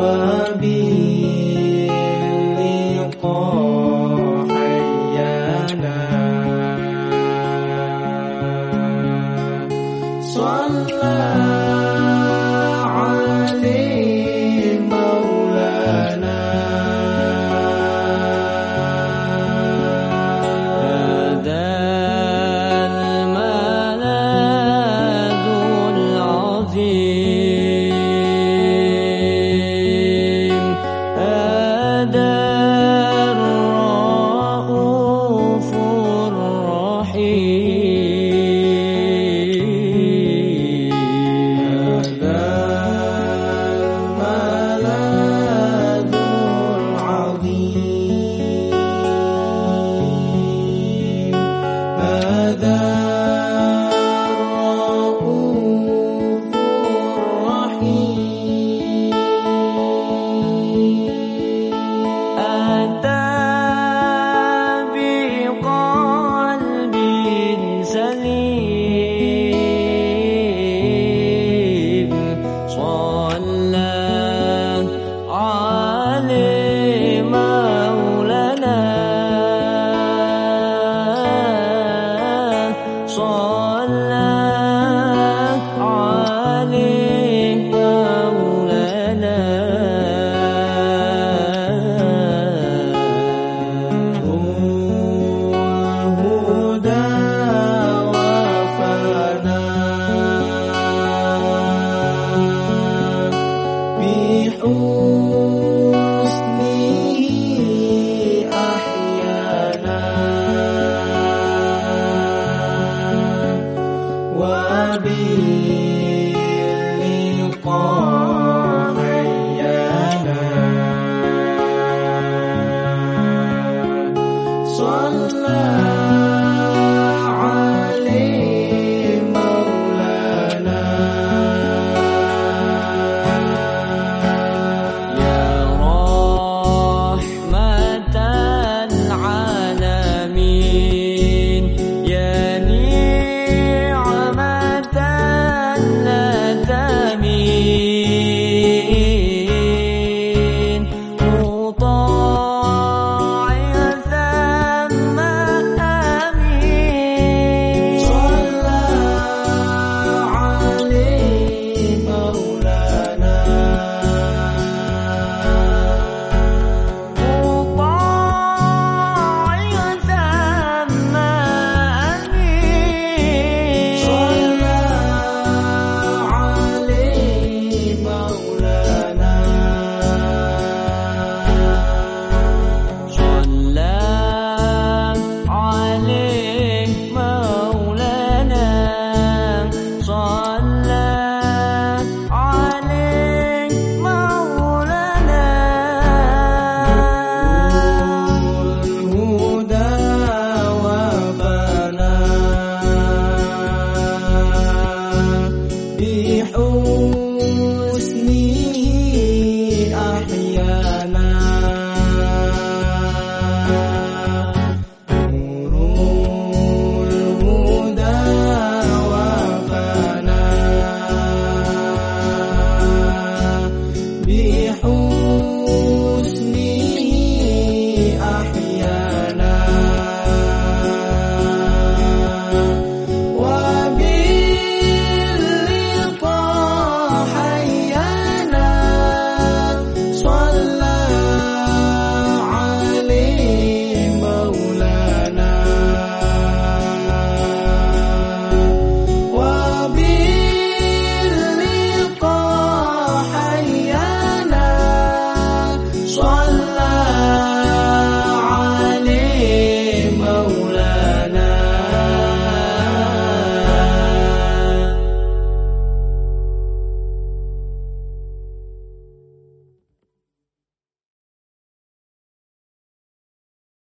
我比你苦还简算了。love. Ele pode.